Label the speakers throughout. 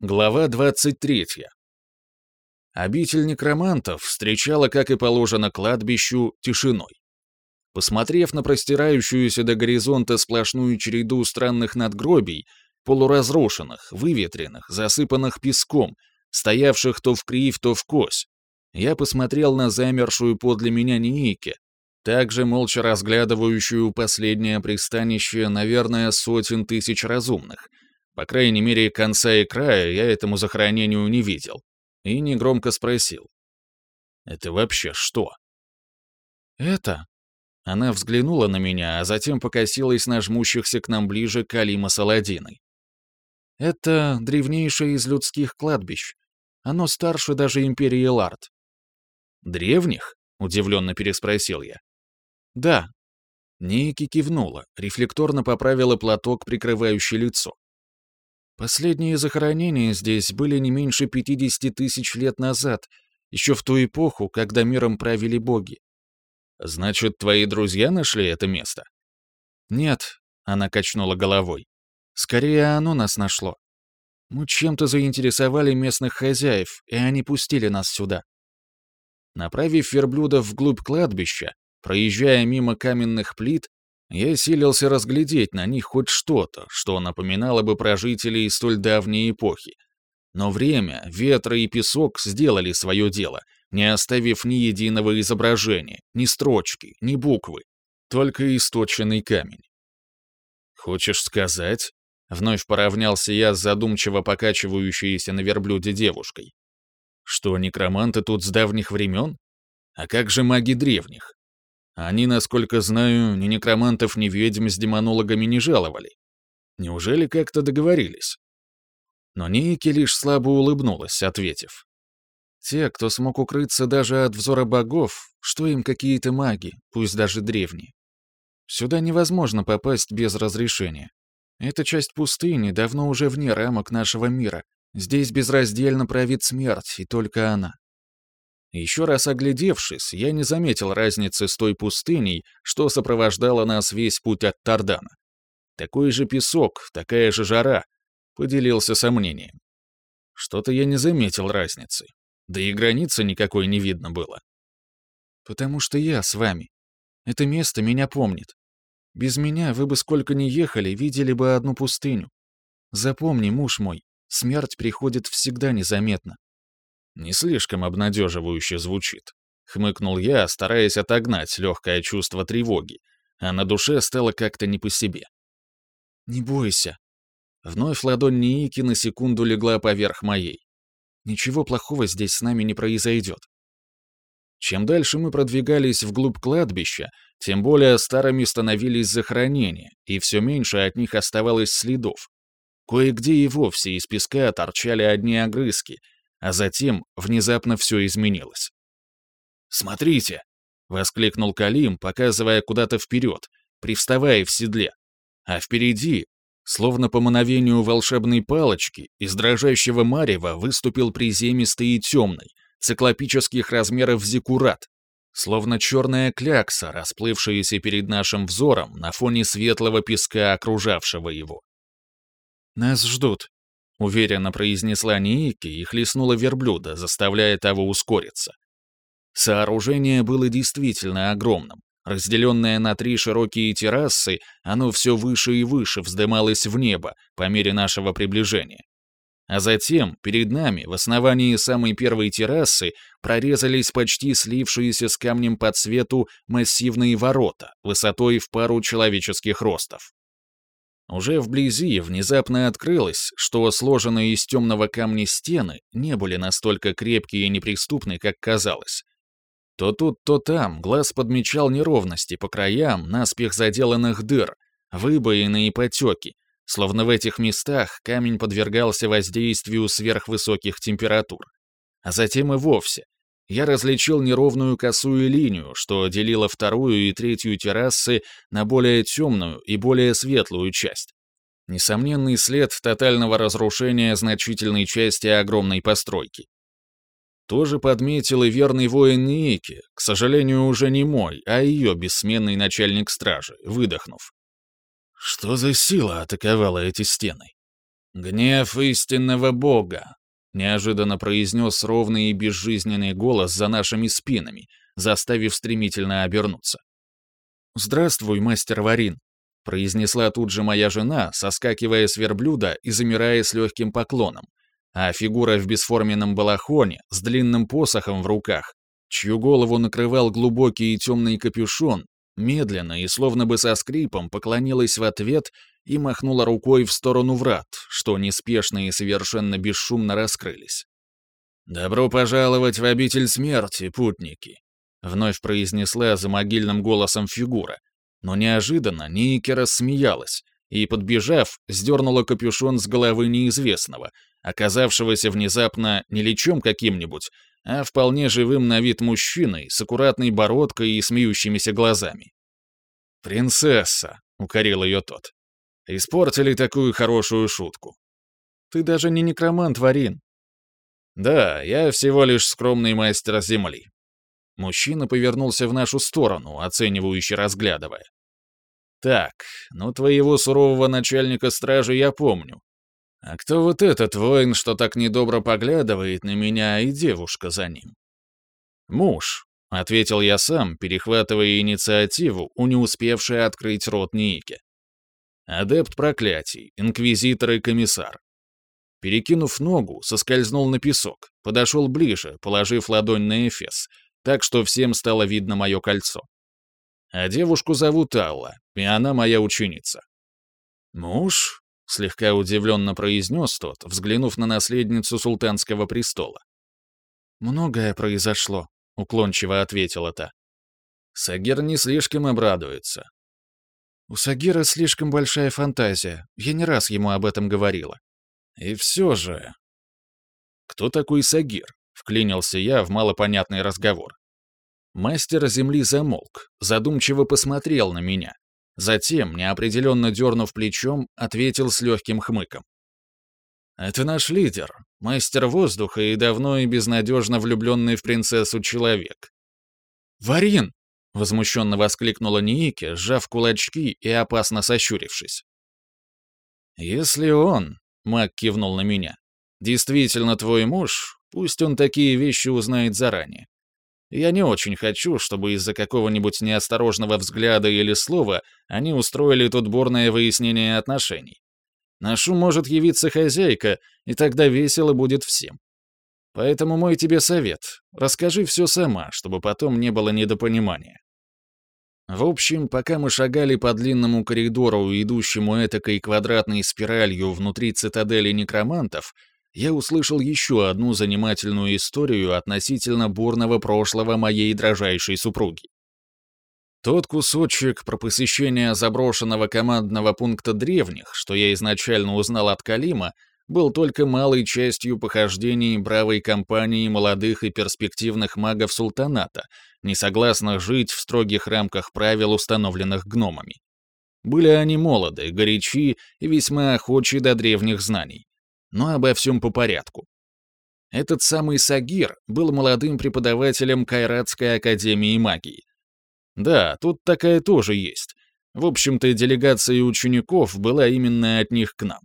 Speaker 1: Глава 23. Обитель некромантов встречала, как и положено кладбищу, тишиной. Посмотрев на простирающуюся до горизонта сплошную череду странных надгробий, полуразрушенных, выветренных, засыпанных песком, стоявших то в крив, то в кось, я посмотрел на замершую подле меня Ниике, также молча разглядывающую последнее пристанище, наверное, сотен тысяч разумных — по крайней мере, конца и края я этому захоронению не видел. И негромко спросил. «Это вообще что?» «Это?» Она взглянула на меня, а затем покосилась на жмущихся к нам ближе Калима с Аладдиной. «Это древнейшее из людских кладбищ. Оно старше даже Империи Лард». «Древних?» — удивленно переспросил я. «Да». Ники кивнула, рефлекторно поправила платок, прикрывающий лицо. Последние захоронения здесь были не меньше 50 тысяч лет назад, еще в ту эпоху, когда миром правили боги. Значит, твои друзья нашли это место? Нет, она качнула головой. Скорее, оно нас нашло. Мы чем-то заинтересовали местных хозяев, и они пустили нас сюда. Направив верблюда вглубь кладбища, проезжая мимо каменных плит, я силился разглядеть на них хоть что-то, что напоминало бы про жителей столь давней эпохи. Но время, ветры и песок сделали свое дело, не оставив ни единого изображения, ни строчки, ни буквы, только источенный камень. «Хочешь сказать?» — вновь поравнялся я с задумчиво покачивающейся на верблюде девушкой. «Что, некроманты тут с давних времен? А как же маги древних? Они, насколько знаю, ни некромантов, ни ведьм с демонологами не жаловали. Неужели как-то договорились? Но Нейки лишь слабо улыбнулась, ответив. Те, кто смог укрыться даже от взора богов, что им какие-то маги, пусть даже древние. Сюда невозможно попасть без разрешения. Эта часть пустыни давно уже вне рамок нашего мира. Здесь безраздельно правит смерть, и только она. Еще раз оглядевшись, я не заметил разницы с той пустыней, что сопровождала нас весь путь от Тардана. Такой же песок, такая же жара, поделился сомнением. Что-то я не заметил разницы. Да и границы никакой не видно было. Потому что я с вами. Это место меня помнит. Без меня вы бы сколько ни ехали, видели бы одну пустыню. Запомни, муж мой, смерть приходит всегда незаметно. Не слишком обнадеживающе звучит. Хмыкнул я, стараясь отогнать легкое чувство тревоги, а на душе стало как-то не по себе. «Не бойся». Вновь ладонь Ники на секунду легла поверх моей. «Ничего плохого здесь с нами не произойдет». Чем дальше мы продвигались вглубь кладбища, тем более старыми становились захоронения, и все меньше от них оставалось следов. Кое-где и вовсе из песка торчали одни огрызки, а затем внезапно все изменилось. «Смотрите!» — воскликнул Калим, показывая куда-то вперед, привставая в седле. А впереди, словно по мановению волшебной палочки, из дрожащего марева выступил приземистый и темный, циклопических размеров зиккурат, словно черная клякса, расплывшаяся перед нашим взором на фоне светлого песка, окружавшего его. «Нас ждут», — уверенно произнесла Ники и хлестнула верблюда, заставляя того ускориться. Сооружение было действительно огромным. Разделенное на три широкие террасы, оно все выше и выше вздымалось в небо по мере нашего приближения. А затем, перед нами, в основании самой первой террасы, прорезались почти слившиеся с камнем по цвету массивные ворота, высотой в пару человеческих ростов. Уже вблизи внезапно открылось, что сложенные из темного камня стены не были настолько крепкие и неприступны, как казалось. То тут, то там глаз подмечал неровности по краям наспех заделанных дыр, выбоины и потеки, словно в этих местах камень подвергался воздействию сверхвысоких температур. А затем и вовсе. Я различил неровную косую линию, что делила вторую и третью террасы на более темную и более светлую часть. Несомненный след тотального разрушения значительной части огромной постройки. Тоже подметил и верный воин Ники, к сожалению, уже не мой, а ее бессменный начальник стражи, выдохнув. Что за сила атаковала эти стены? «Гнев истинного Бога», — неожиданно произнес ровный и безжизненный голос за нашими спинами, заставив стремительно обернуться. «Здравствуй, мастер Варин», — произнесла тут же моя жена, соскакивая с верблюда и замирая с легким поклоном, а фигура в бесформенном балахоне с длинным посохом в руках, чью голову накрывал глубокий и темный капюшон, медленно и словно бы со скрипом поклонилась в ответ и махнула рукой в сторону врат, что неспешно и совершенно бесшумно раскрылись. «Добро пожаловать в обитель смерти, путники!» — вновь произнесла за могильным голосом фигура, но неожиданно Ники рассмеялась и, подбежав, сдернула капюшон с головы неизвестного, оказавшегося внезапно не лечом каким-нибудь, а вполне живым на вид мужчиной с аккуратной бородкой и смеющимися глазами. «Принцесса», — укорил ее тот. Испортили такую хорошую шутку. Ты даже не некромант, Варин. Да, я всего лишь скромный мастер земли. Мужчина повернулся в нашу сторону, оценивающе разглядывая. Так, ну твоего сурового начальника стражи я помню. А кто вот этот воин, что так недобро поглядывает на меня и девушка за ним? Муж, — ответил я сам, перехватывая инициативу у не успевшей открыть рот Ники. Адепт проклятий, инквизитор и комиссар. Перекинув ногу, соскользнул на песок, подошел ближе, положив ладонь на эфес, так что всем стало видно мое кольцо. А девушку зовут Алла, и она моя ученица. «Муж?» — слегка удивленно произнес тот, взглянув на наследницу султанского престола. «Многое произошло», — уклончиво ответила та. Сагир не слишком обрадуется. У Сагира слишком большая фантазия. Я не раз ему об этом говорила. И все же... Кто такой Сагир? Вклинился я в малопонятный разговор. Мастер земли замолк, задумчиво посмотрел на меня. Затем, неопределенно дернув плечом, ответил с легким хмыком. «Это наш лидер, мастер воздуха и давно и безнадежно влюбленный в принцессу человек». «Варин!» Возмущенно воскликнула Ники, сжав кулачки и опасно сощурившись. «Если он, — маг кивнул на меня, — действительно твой муж, пусть он такие вещи узнает заранее. Я не очень хочу, чтобы из-за какого-нибудь неосторожного взгляда или слова они устроили тут бурное выяснение отношений. На шум может явиться хозяйка, и тогда весело будет всем. Поэтому мой тебе совет — расскажи все сама, чтобы потом не было недопонимания. В общем, пока мы шагали по длинному коридору, идущему этакой квадратной спиралью внутри цитадели некромантов, я услышал еще одну занимательную историю относительно бурного прошлого моей дрожайшей супруги. Тот кусочек про посещение заброшенного командного пункта древних, что я изначально узнал от Калима, был только малой частью похождений бравой компании молодых и перспективных магов султаната, не согласных жить в строгих рамках правил, установленных гномами. Были они молоды, горячи и весьма охочи до древних знаний. Но обо всем по порядку. Этот самый Сагир был молодым преподавателем Кайратской академии магии. Да, тут такая тоже есть. В общем-то, делегация учеников была именно от них к нам.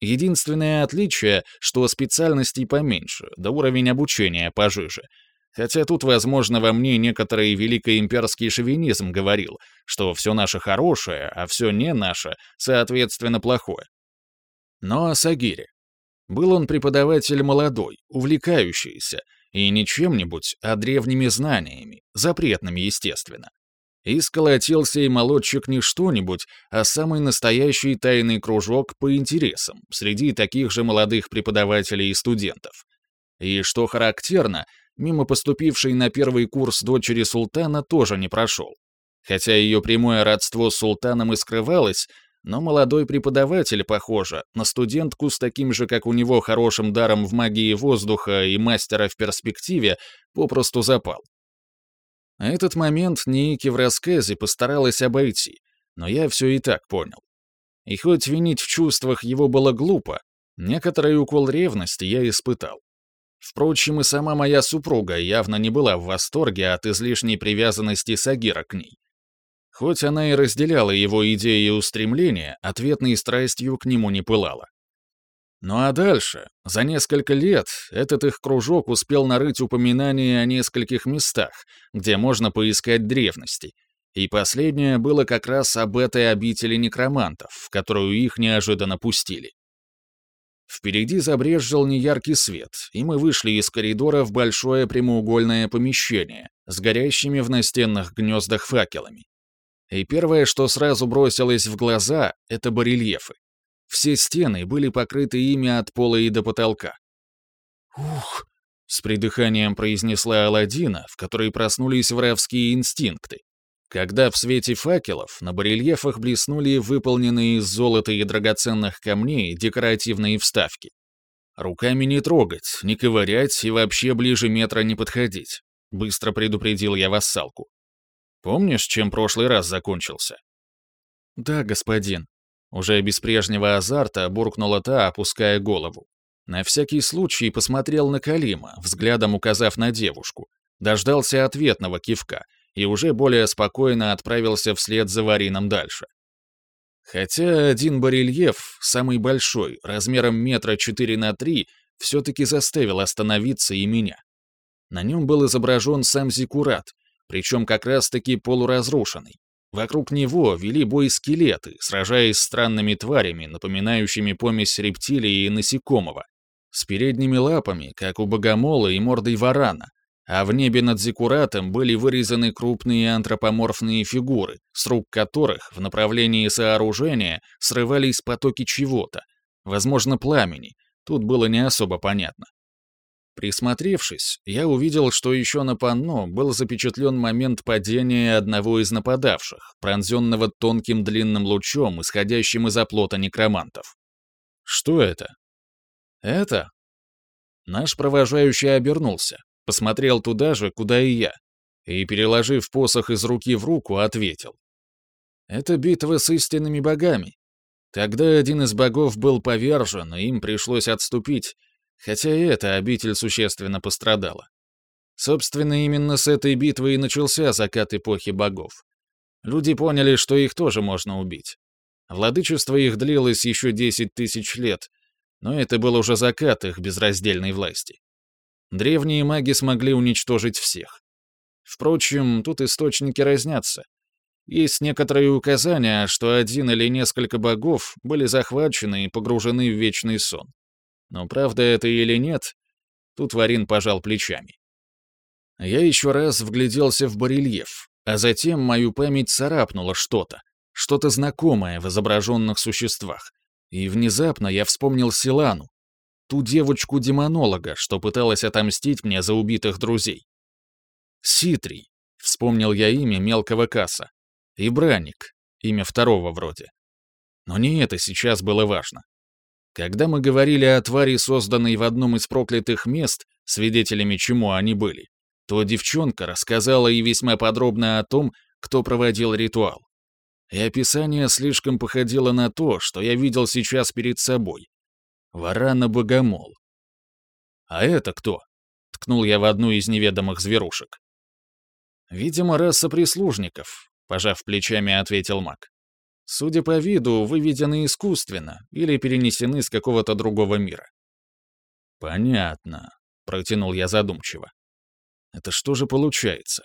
Speaker 1: Единственное отличие, что специальностей поменьше, да уровень обучения пожиже. Хотя тут, возможно, во мне некоторый великоимперский шовинизм говорил, что все наше хорошее, а все не наше, соответственно, плохое. Но о Сагире. Был он преподаватель молодой, увлекающийся, и не чем-нибудь, а древними знаниями, запретными, естественно. И сколотился и молодчик не что-нибудь, а самый настоящий тайный кружок по интересам среди таких же молодых преподавателей и студентов. И что характерно, мимо поступившей на первый курс дочери султана тоже не прошел. Хотя ее прямое родство с султаном и скрывалось, но молодой преподаватель, похоже, на студентку с таким же, как у него, хорошим даром в магии воздуха и мастера в перспективе, попросту запал. Этот момент Ники в рассказе постаралась обойти, но я все и так понял. И хоть винить в чувствах его было глупо, некоторый укол ревности я испытал. Впрочем, и сама моя супруга явно не была в восторге от излишней привязанности Сагира к ней. Хоть она и разделяла его идеи и устремления, ответной страстью к нему не пылала. Ну а дальше, за несколько лет, этот их кружок успел нарыть упоминания о нескольких местах, где можно поискать древности, и последнее было как раз об этой обители некромантов, в которую их неожиданно пустили. Впереди забрезжил неяркий свет, и мы вышли из коридора в большое прямоугольное помещение с горящими в настенных гнездах факелами. И первое, что сразу бросилось в глаза, это барельефы. Все стены были покрыты ими от пола и до потолка. «Ух!» — с придыханием произнесла Аладдина, в которой проснулись воровские инстинкты. Когда в свете факелов на барельефах блеснули выполненные из золота и драгоценных камней декоративные вставки. «Руками не трогать, не ковырять и вообще ближе метра не подходить», — быстро предупредил я вассалку. «Помнишь, чем прошлый раз закончился?» «Да, господин», уже без прежнего азарта буркнула та, опуская голову. На всякий случай посмотрел на Калима, взглядом указав на девушку. Дождался ответного кивка и уже более спокойно отправился вслед за Варином дальше. Хотя один барельеф, самый большой, размером метра четыре на три, все-таки заставил остановиться и меня. На нем был изображен сам Зикурат, причем как раз-таки полуразрушенный. Вокруг него вели бой скелеты, сражаясь с странными тварями, напоминающими помесь рептилии и насекомого, с передними лапами, как у богомола и мордой варана, а в небе над Зикуратом были вырезаны крупные антропоморфные фигуры, с рук которых в направлении сооружения срывались потоки чего-то, возможно, пламени, тут было не особо понятно. Присмотревшись, я увидел, что еще на панно был запечатлен момент падения одного из нападавших, пронзенного тонким длинным лучом, исходящим из оплота некромантов. Что это? Это? Наш провожающий обернулся, посмотрел туда же, куда и я, и, переложив посох из руки в руку, ответил. Это битва с истинными богами. Тогда один из богов был повержен, и им пришлось отступить, Хотя и эта обитель существенно пострадала. Собственно, именно с этой битвы и начался закат эпохи богов. Люди поняли, что их тоже можно убить. Владычество их длилось еще 10 тысяч лет, но это был уже закат их безраздельной власти. Древние маги смогли уничтожить всех. Впрочем, тут источники разнятся. Есть некоторые указания, что один или несколько богов были захвачены и погружены в вечный сон. Но правда это или нет, тут Варин пожал плечами. Я еще раз вгляделся в барельеф, а затем мою память царапнуло что-то, что-то знакомое в изображенных существах. И внезапно я вспомнил Силану, ту девочку-демонолога, что пыталась отомстить мне за убитых друзей. Ситрий, вспомнил я имя мелкого касса, и Браник, имя второго вроде. Но не это сейчас было важно. Когда мы говорили о твари, созданной в одном из проклятых мест, свидетелями чему они были, то девчонка рассказала и весьма подробно о том, кто проводил ритуал. И описание слишком походило на то, что я видел сейчас перед собой. Варана-богомол. «А это кто?» — ткнул я в одну из неведомых зверушек. «Видимо, раса прислужников», — пожав плечами, ответил маг. Судя по виду, выведены искусственно или перенесены с какого-то другого мира. «Понятно», — протянул я задумчиво. «Это что же получается?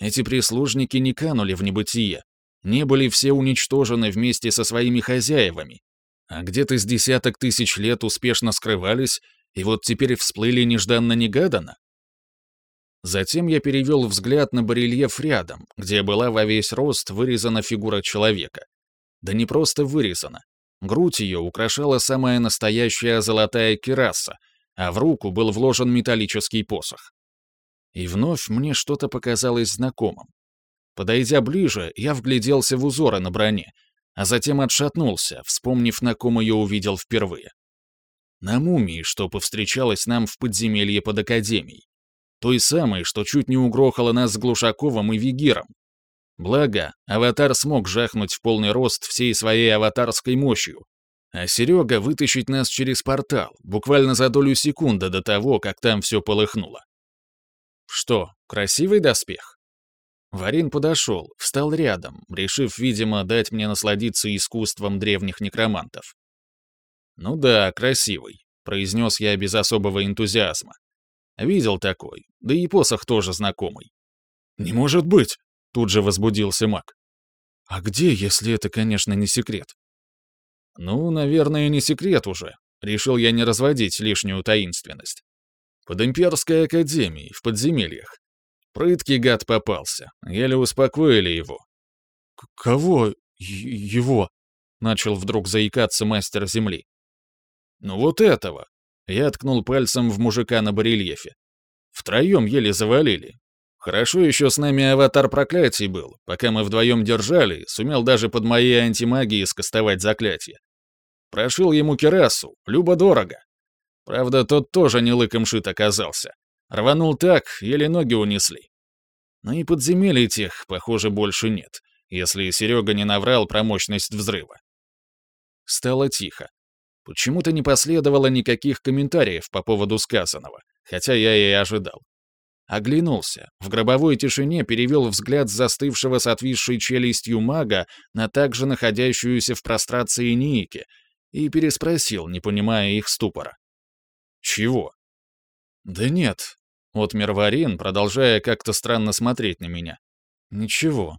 Speaker 1: Эти прислужники не канули в небытие, не были все уничтожены вместе со своими хозяевами, а где-то с десяток тысяч лет успешно скрывались, и вот теперь всплыли нежданно-негаданно? Затем я перевел взгляд на барельеф рядом, где была во весь рост вырезана фигура человека. Да не просто вырезана. Грудь ее украшала самая настоящая золотая кераса, а в руку был вложен металлический посох. И вновь мне что-то показалось знакомым. Подойдя ближе, я вгляделся в узоры на броне, а затем отшатнулся, вспомнив, на ком ее увидел впервые. На мумии, что повстречалась нам в подземелье под Академией. Той самой, что чуть не угрохала нас с Глушаковым и Вигиром, Благо, аватар смог жахнуть в полный рост всей своей аватарской мощью, а Серега вытащить нас через портал, буквально за долю секунды до того, как там все полыхнуло. Что, красивый доспех? Варин подошел, встал рядом, решив, видимо, дать мне насладиться искусством древних некромантов. Ну да, красивый, произнес я без особого энтузиазма. Видел такой, да и посох тоже знакомый. Не может быть, тут же возбудился маг. А где, если это, конечно, не секрет? Ну, наверное, не секрет уже. Решил я не разводить лишнюю таинственность. Под Имперской Академией, в подземельях. Прыткий гад попался, еле успокоили его. «Кого его?» — начал вдруг заикаться мастер земли. «Ну вот этого!» — я ткнул пальцем в мужика на барельефе. Втроем еле завалили. Хорошо еще с нами аватар проклятий был. Пока мы вдвоем держали, сумел даже под моей антимагией скостовать заклятие. Прошил ему керасу, любо-дорого. Правда, тот тоже не лыком шит оказался. Рванул так, еле ноги унесли. Но и подземелий тех, похоже, больше нет, если Серега не наврал про мощность взрыва. Стало тихо. Почему-то не последовало никаких комментариев по поводу сказанного, хотя я и ожидал. Оглянулся, в гробовой тишине перевел взгляд застывшего с отвисшей челюстью мага на также находящуюся в прострации Ники и переспросил, не понимая их ступора. «Чего?» «Да нет», — отмер Варин, продолжая как-то странно смотреть на меня. «Ничего.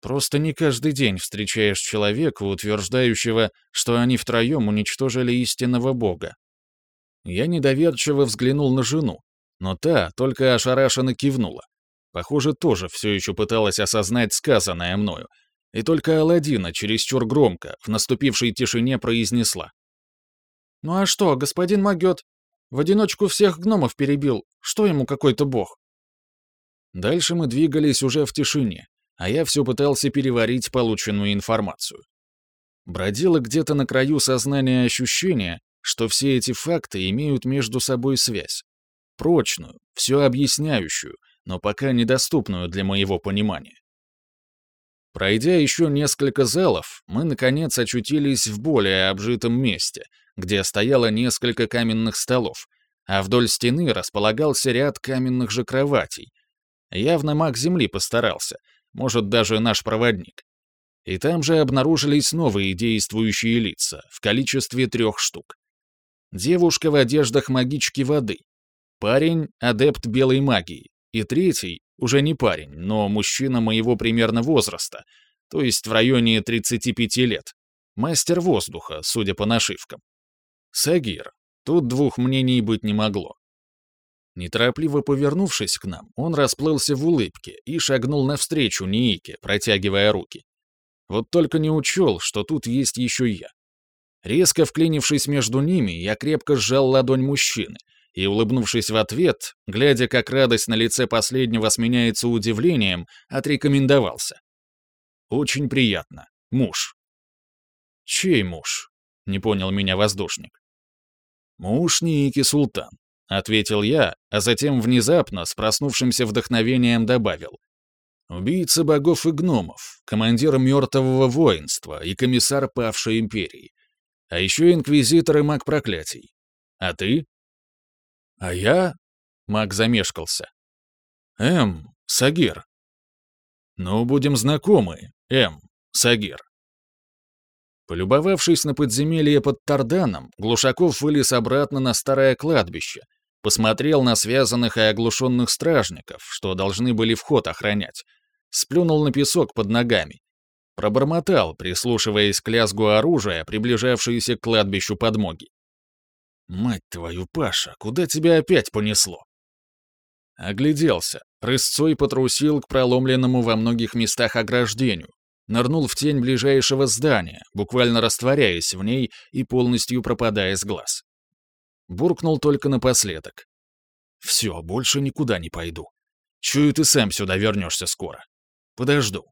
Speaker 1: Просто не каждый день встречаешь человека, утверждающего, что они втроем уничтожили истинного бога». Я недоверчиво взглянул на жену, но та только ошарашенно кивнула. Похоже, тоже все еще пыталась осознать сказанное мною. И только Аладдина чересчур громко, в наступившей тишине произнесла. «Ну а что, господин Магет, в одиночку всех гномов перебил. Что ему какой-то бог?» Дальше мы двигались уже в тишине, а я все пытался переварить полученную информацию. Бродило где-то на краю сознания ощущение, что все эти факты имеют между собой связь. Прочную, все объясняющую, но пока недоступную для моего понимания. Пройдя еще несколько залов, мы, наконец, очутились в более обжитом месте, где стояло несколько каменных столов, а вдоль стены располагался ряд каменных же кроватей. Явно маг Земли постарался, может, даже наш проводник. И там же обнаружились новые действующие лица, в количестве трех штук. Девушка в одеждах магички воды. Парень — адепт белой магии. И третий — уже не парень, но мужчина моего примерно возраста, то есть в районе 35 лет. Мастер воздуха, судя по нашивкам. Сагир. Тут двух мнений быть не могло. Неторопливо повернувшись к нам, он расплылся в улыбке и шагнул навстречу Ниике, протягивая руки. Вот только не учел, что тут есть еще я. Резко вклинившись между ними, я крепко сжал ладонь мужчины и, улыбнувшись в ответ, глядя, как радость на лице последнего сменяется удивлением, отрекомендовался. «Очень приятно. Муж». «Чей муж?» — не понял меня воздушник. «Муж Ники Султан», — ответил я, а затем внезапно, с проснувшимся вдохновением добавил. «Убийца богов и гномов, командир мертвого воинства и комиссар павшей империи. А еще инквизитор и маг проклятий. А ты?» «А я...» — маг замешкался. «Эм, Сагир». «Ну, будем знакомы, Эм, Сагир». Полюбовавшись на подземелье под Тарданом, Глушаков вылез обратно на старое кладбище, посмотрел на связанных и оглушенных стражников, что должны были вход охранять, сплюнул на песок под ногами, пробормотал, прислушиваясь к лязгу оружия, приближавшейся к кладбищу подмоги. «Мать твою, Паша, куда тебя опять понесло?» Огляделся, рысцой потрусил к проломленному во многих местах ограждению, нырнул в тень ближайшего здания, буквально растворяясь в ней и полностью пропадая с глаз. Буркнул только напоследок. «Все, больше никуда не пойду. Чую, ты сам сюда вернешься скоро. Подожду».